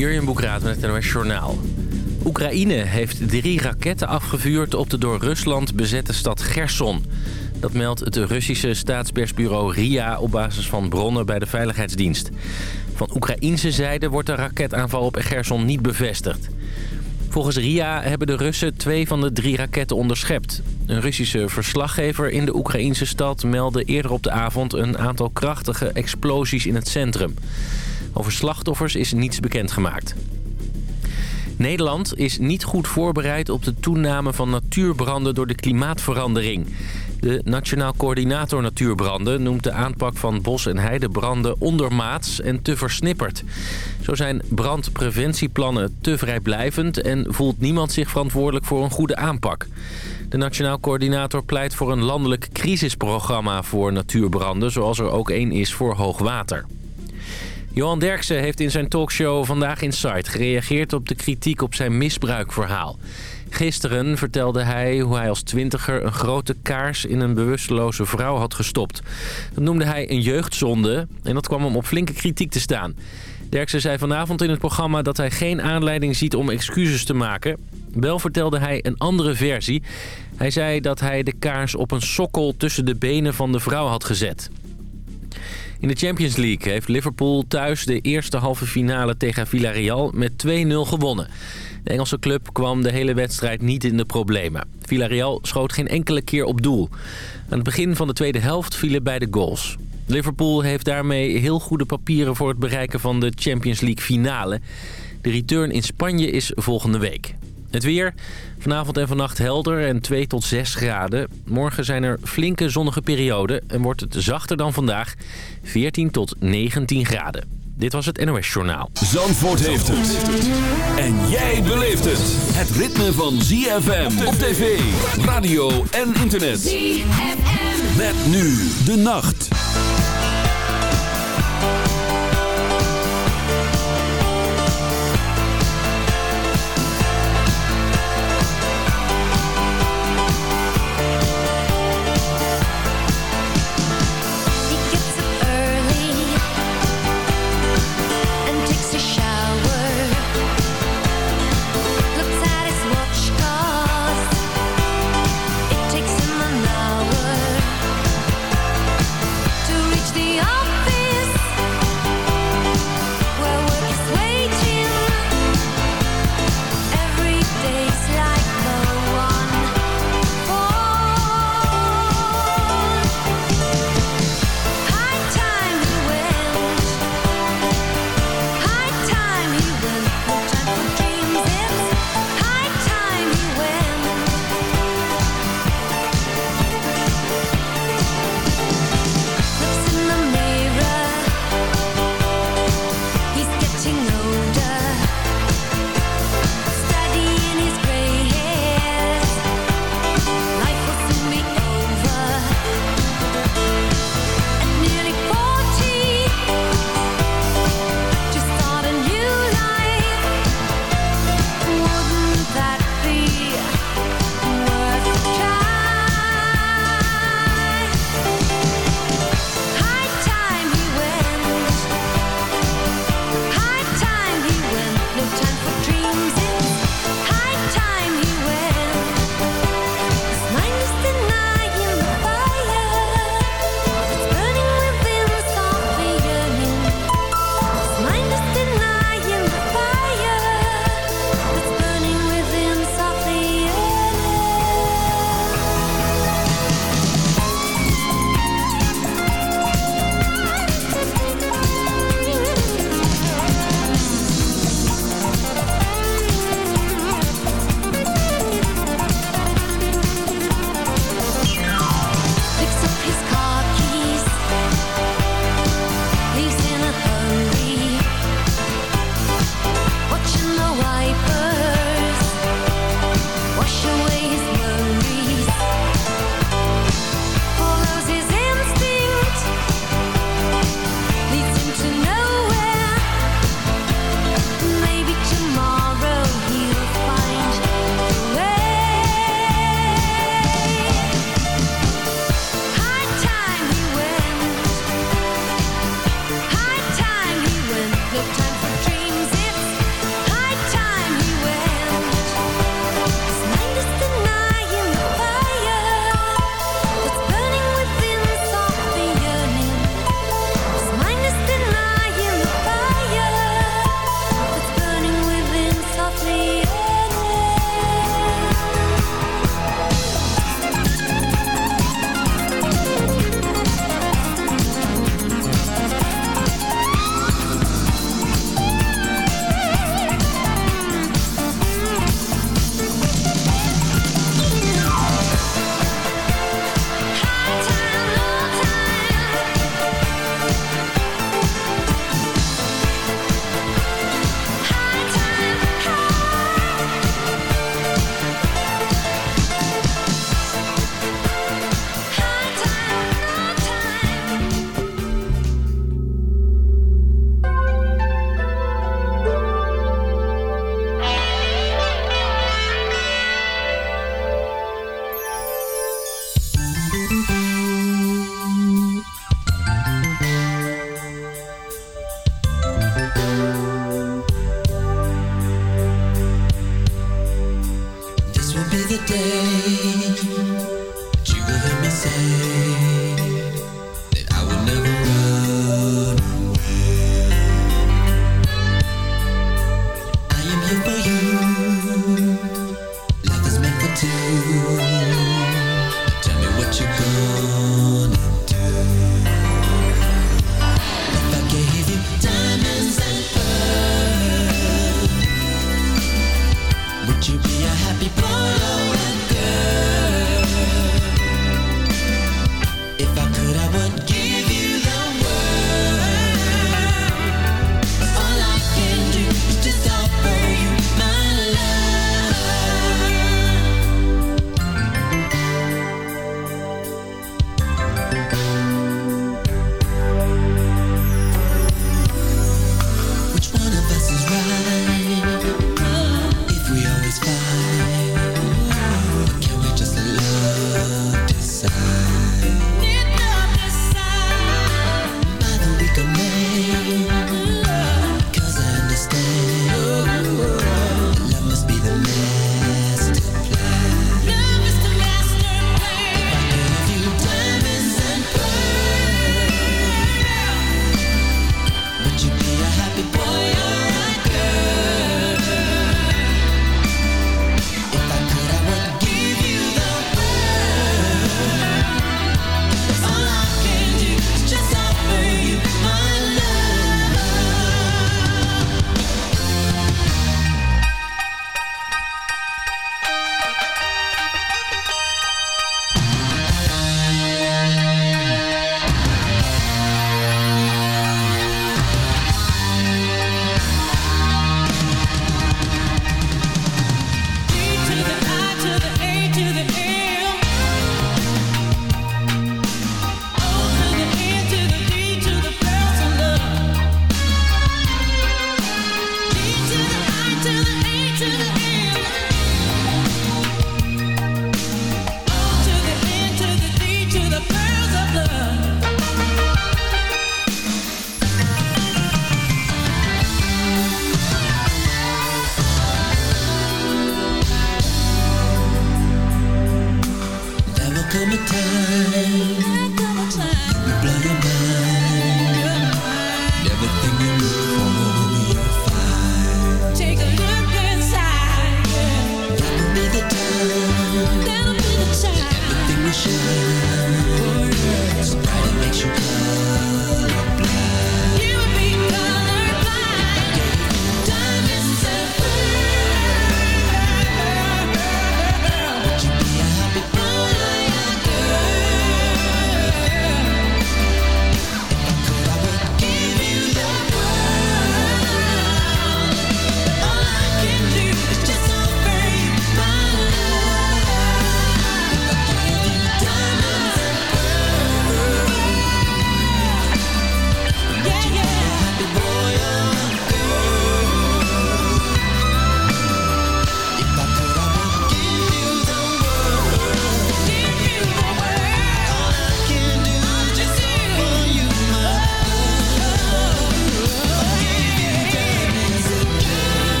Jurjen Boekraat met het NOS Journaal. Oekraïne heeft drie raketten afgevuurd op de door Rusland bezette stad Gerson. Dat meldt het Russische staatspersbureau RIA op basis van bronnen bij de Veiligheidsdienst. Van Oekraïnse zijde wordt de raketaanval op Gerson niet bevestigd. Volgens RIA hebben de Russen twee van de drie raketten onderschept. Een Russische verslaggever in de Oekraïnse stad meldde eerder op de avond een aantal krachtige explosies in het centrum. Over slachtoffers is niets bekendgemaakt. Nederland is niet goed voorbereid op de toename van natuurbranden door de klimaatverandering. De Nationaal Coördinator Natuurbranden noemt de aanpak van bos- en heidebranden ondermaats en te versnipperd. Zo zijn brandpreventieplannen te vrijblijvend en voelt niemand zich verantwoordelijk voor een goede aanpak. De Nationaal Coördinator pleit voor een landelijk crisisprogramma voor natuurbranden, zoals er ook één is voor hoogwater. Johan Derksen heeft in zijn talkshow Vandaag Insight gereageerd op de kritiek op zijn misbruikverhaal. Gisteren vertelde hij hoe hij als twintiger een grote kaars in een bewusteloze vrouw had gestopt. Dat noemde hij een jeugdzonde en dat kwam hem op flinke kritiek te staan. Derksen zei vanavond in het programma dat hij geen aanleiding ziet om excuses te maken. Wel vertelde hij een andere versie. Hij zei dat hij de kaars op een sokkel tussen de benen van de vrouw had gezet. In de Champions League heeft Liverpool thuis de eerste halve finale tegen Villarreal met 2-0 gewonnen. De Engelse club kwam de hele wedstrijd niet in de problemen. Villarreal schoot geen enkele keer op doel. Aan het begin van de tweede helft vielen beide goals. Liverpool heeft daarmee heel goede papieren voor het bereiken van de Champions League finale. De return in Spanje is volgende week. Het weer. Vanavond en vannacht helder en 2 tot 6 graden. Morgen zijn er flinke zonnige perioden en wordt het zachter dan vandaag. 14 tot 19 graden. Dit was het NOS Journaal. Zandvoort heeft het. En jij beleeft het. Het ritme van ZFM op tv, radio en internet. ZFM. Met nu de nacht.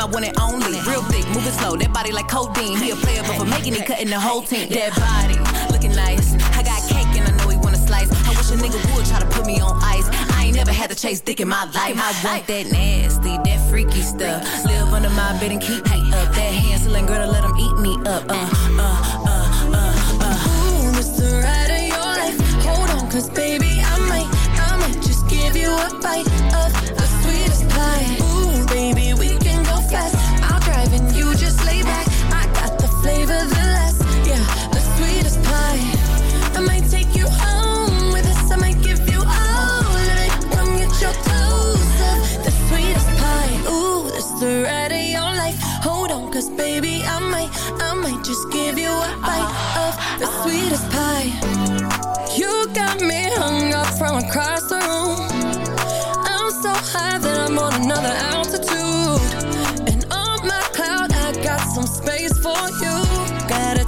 And only. Real thick, moving slow, that body like codeine. He a player, but for making it, cutting the whole team. That body looking nice. I got cake and I know he wanna slice. I wish a nigga would try to put me on ice. I ain't never had to chase dick in my life. I want that nasty, that freaky stuff. Live under my bed and keep me up. That Hansel girl to let him eat me up. Uh, uh, uh, uh, uh. Ooh, Mr. Right of your life. Hold on, cause baby, I might, I might just give you a bite of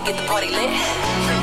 Get the party lit.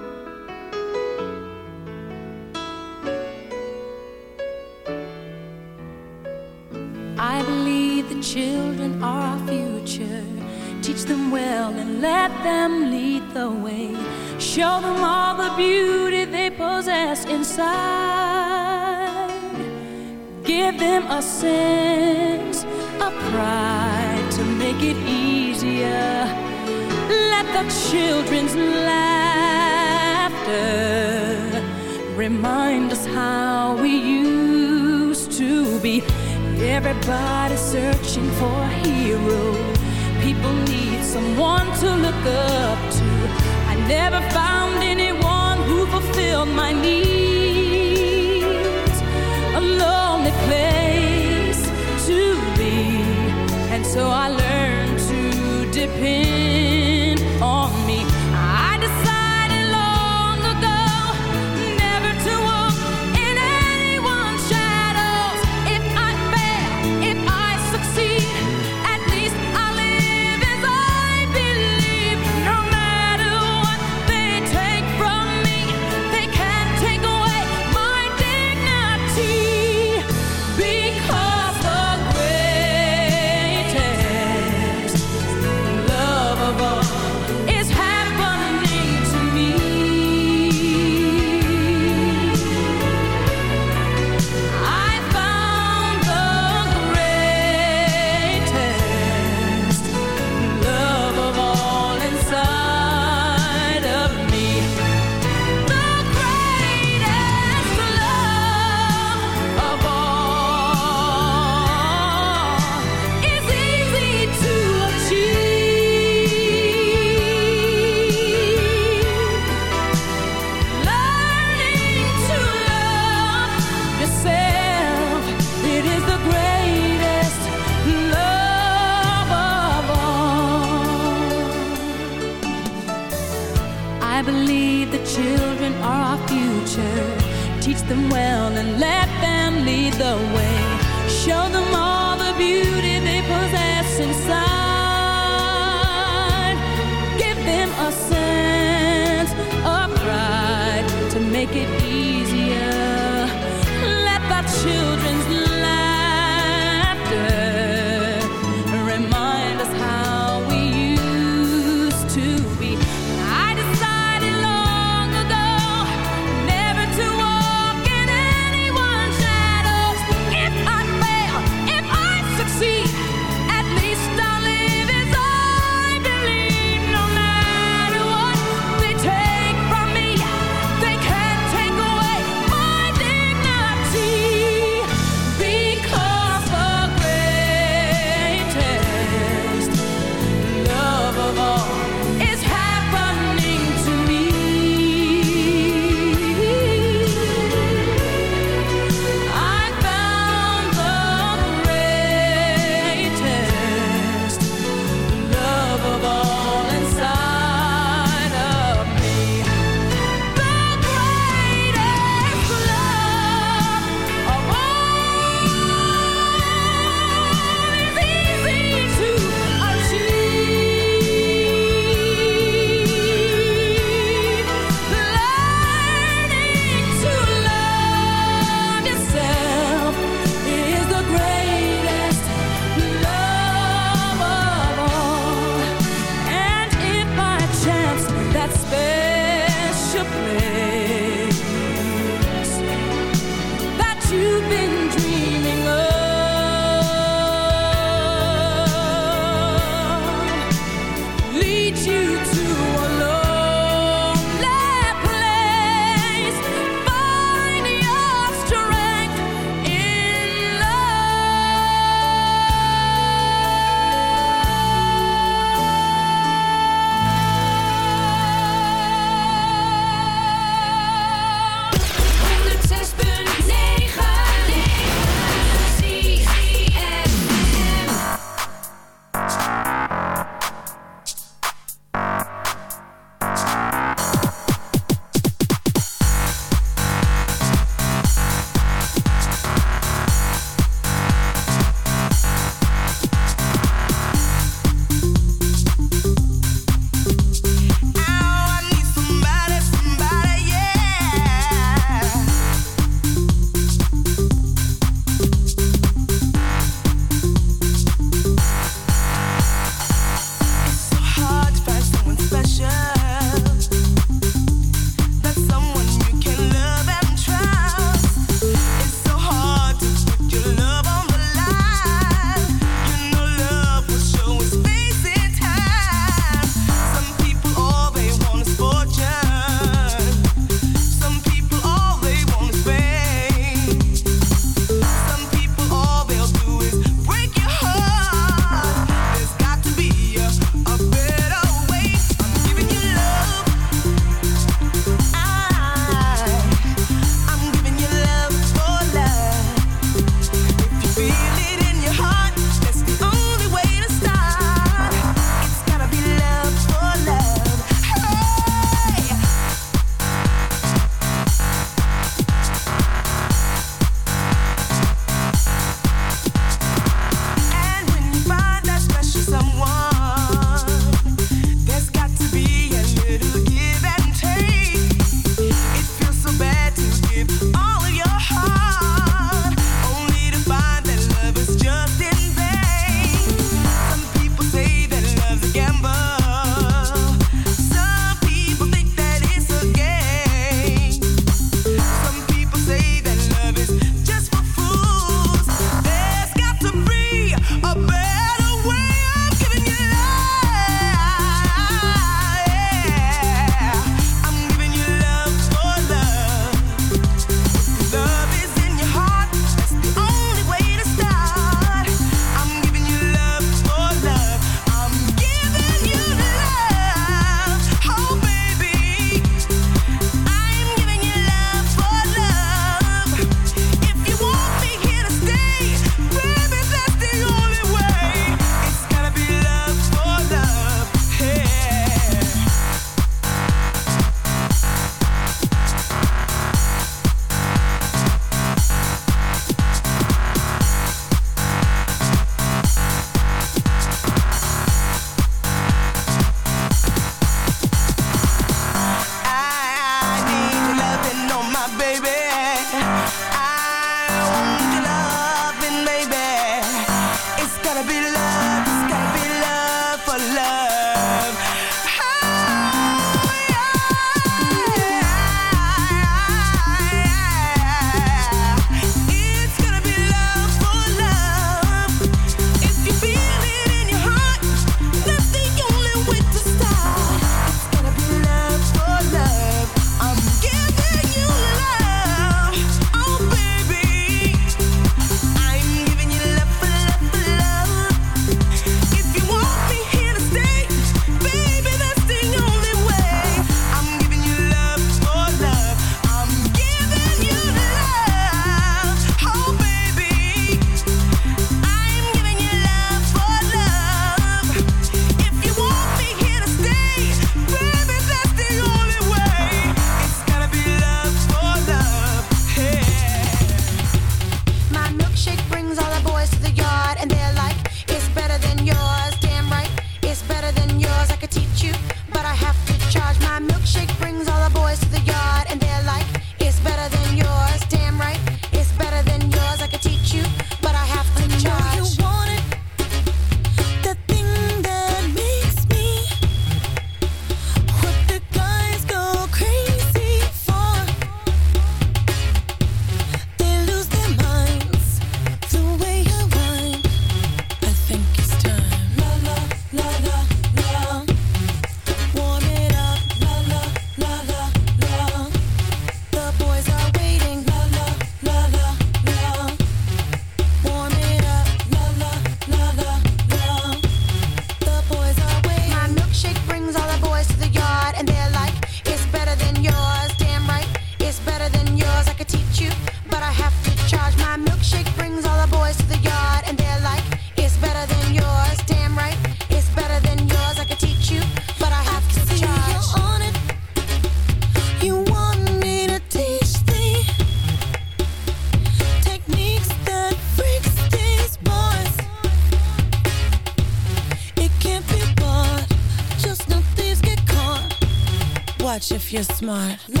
Smart.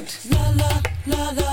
La La, la, la,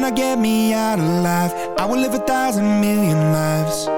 gonna get me out alive I will live a thousand million lives.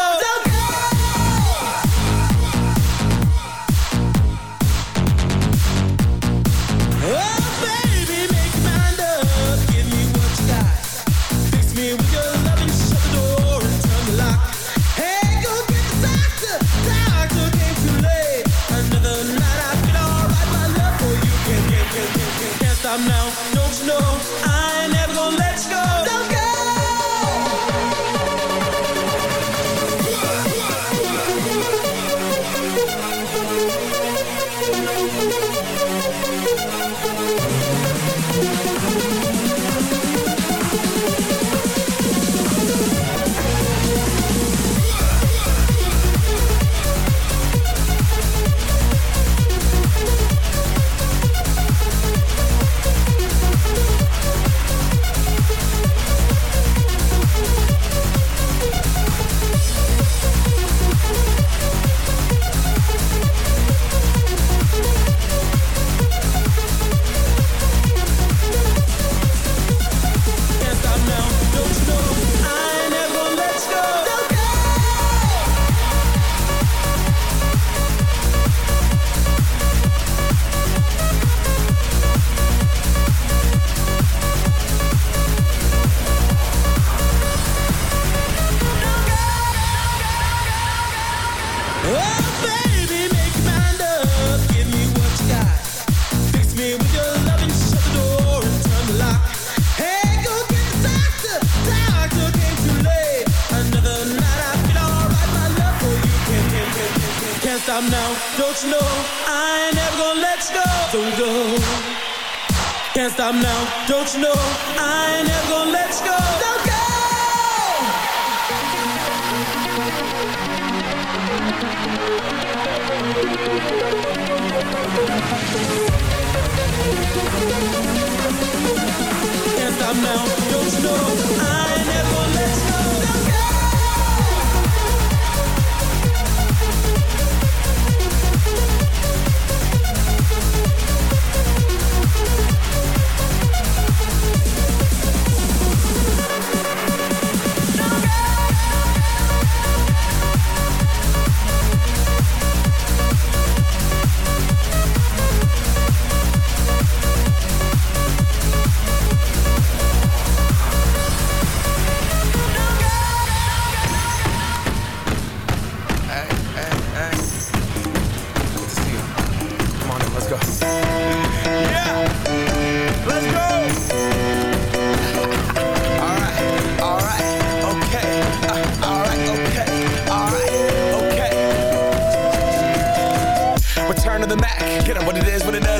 Don't you know? I ain't never let you go. Don't go. Can't stop now, don't you know? I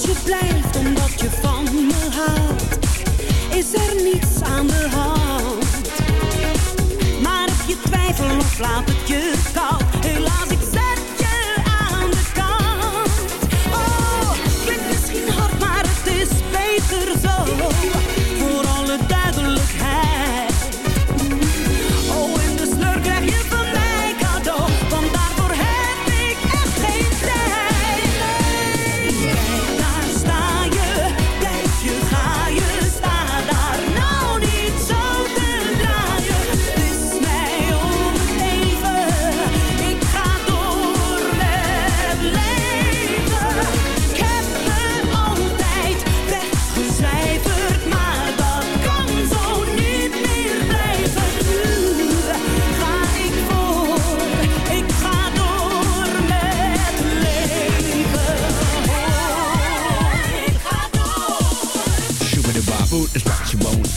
Als je blijft omdat je van me houdt, is er niets aan de hand. Maar heb je twijfel of laat het je koud, helaas.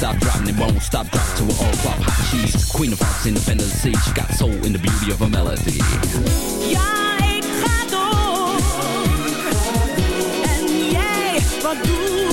stop dropping, it won't stop drop to an all pop hot cheese. Queen of hearts, independent sea, she got soul in the beauty of a melody. Yeah, ik ga door. En jij, wat doe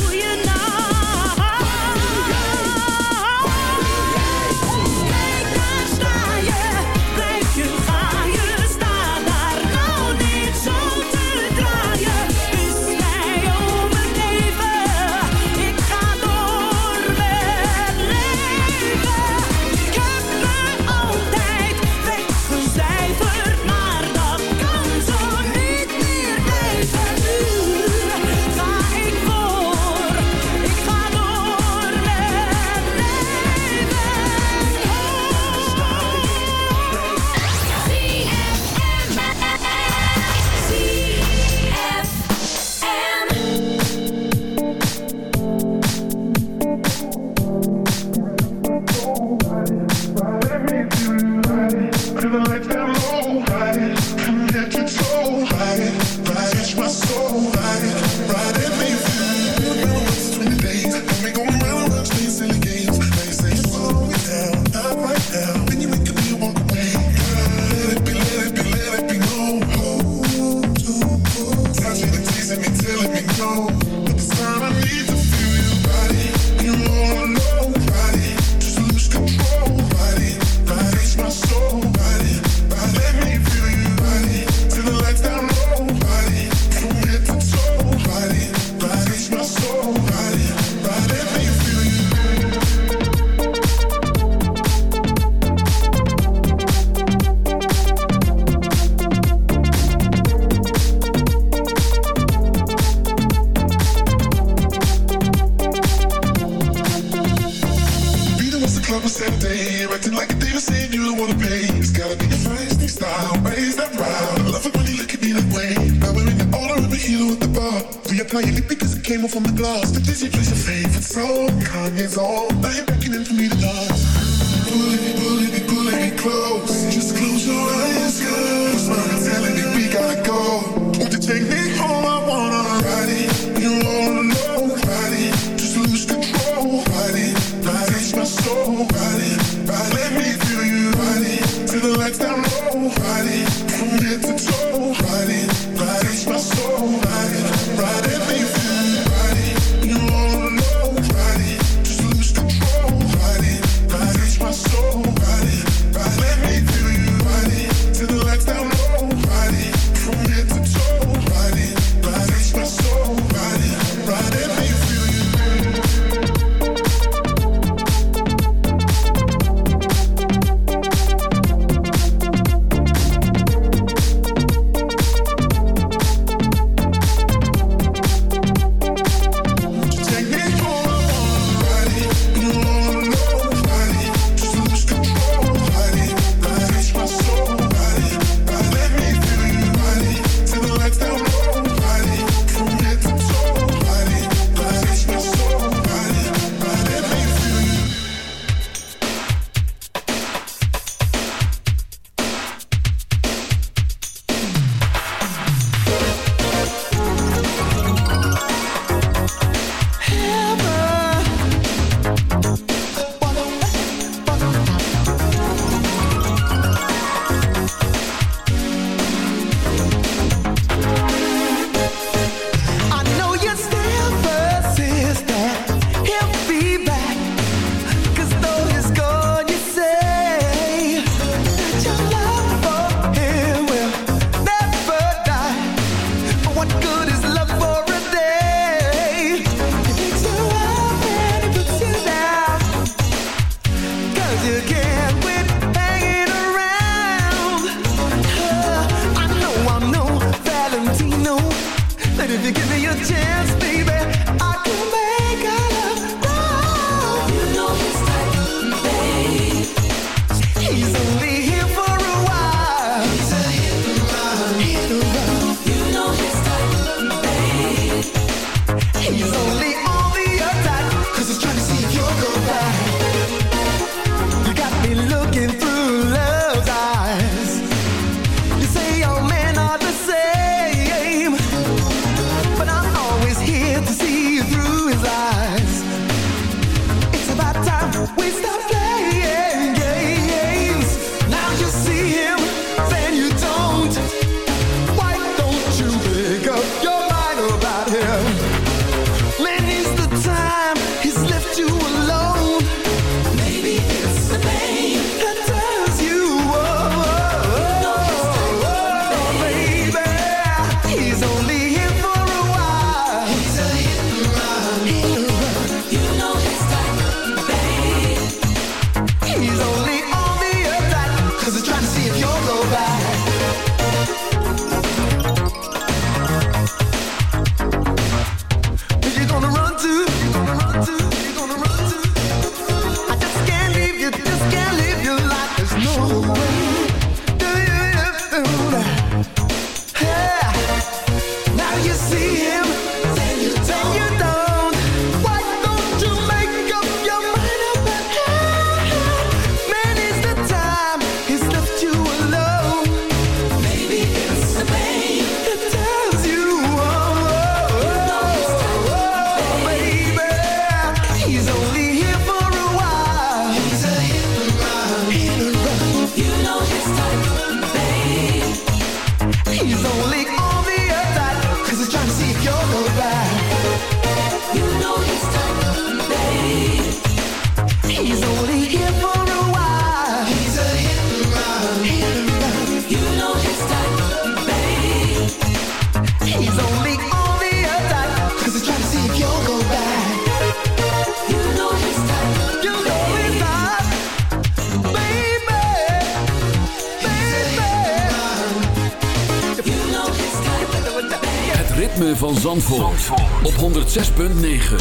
van Zandvoort, op 106.9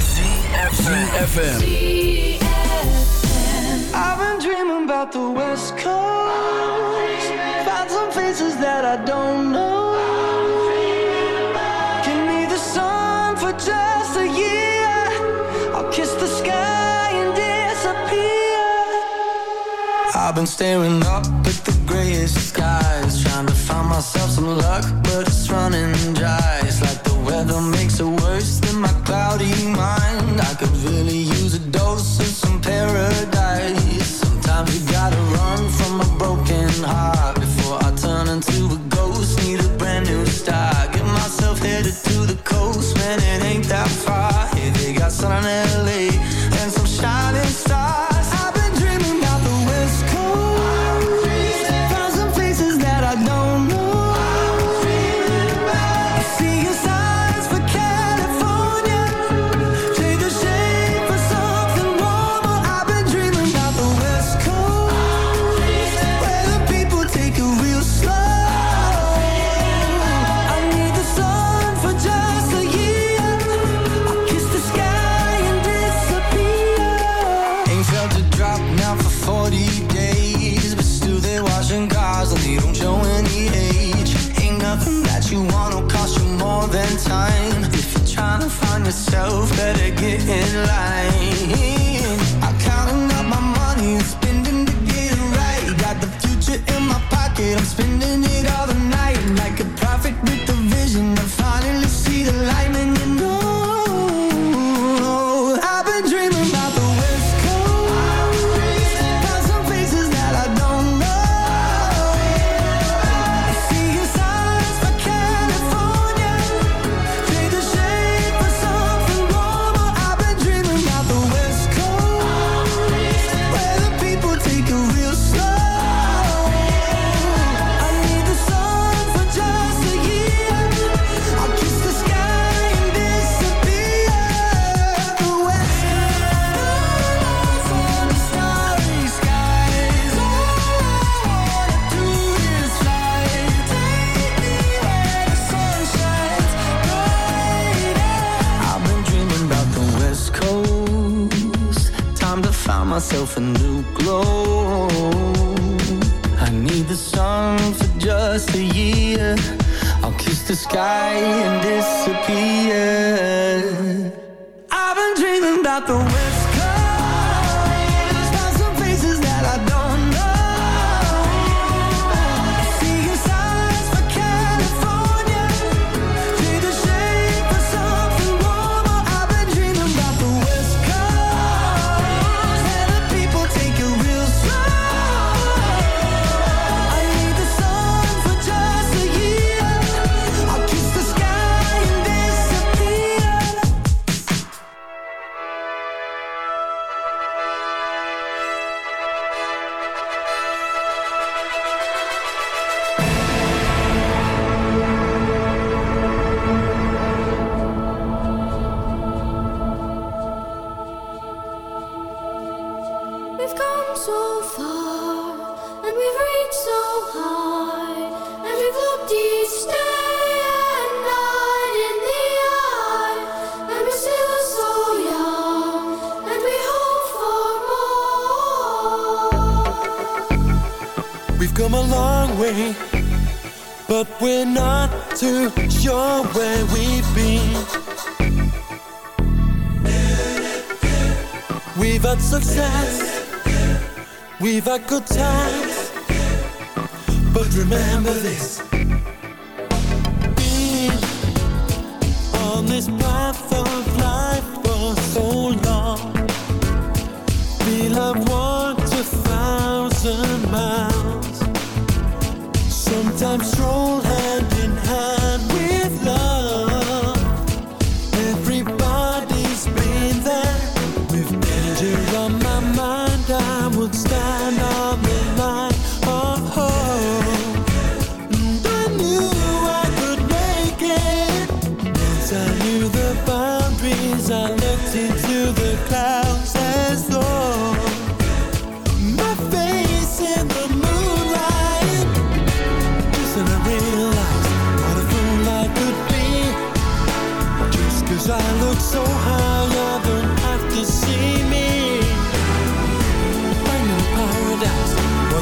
CFFM I've been dreaming about the west coast. Found some faces that I don't know. Give me the sun for just a year. I'll kiss the sky and disappear. I've been staring up at the grayest skies Trying to find myself some luck but it's running dry. makes it worse than my cloudy mind? I could really use a dose of some paradise. Sometimes you gotta run from a broken heart Before I turn into a ghost, need a brand new start. Get myself headed to the coast, man, it ain't that far. Hey, they got sun in L.A. and some shining stars. about good times. But remember this.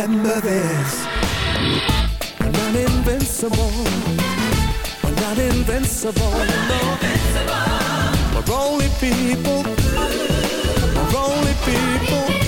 Remember this. We're not invincible We're not invincible We're not invincible We're only people. We're only people.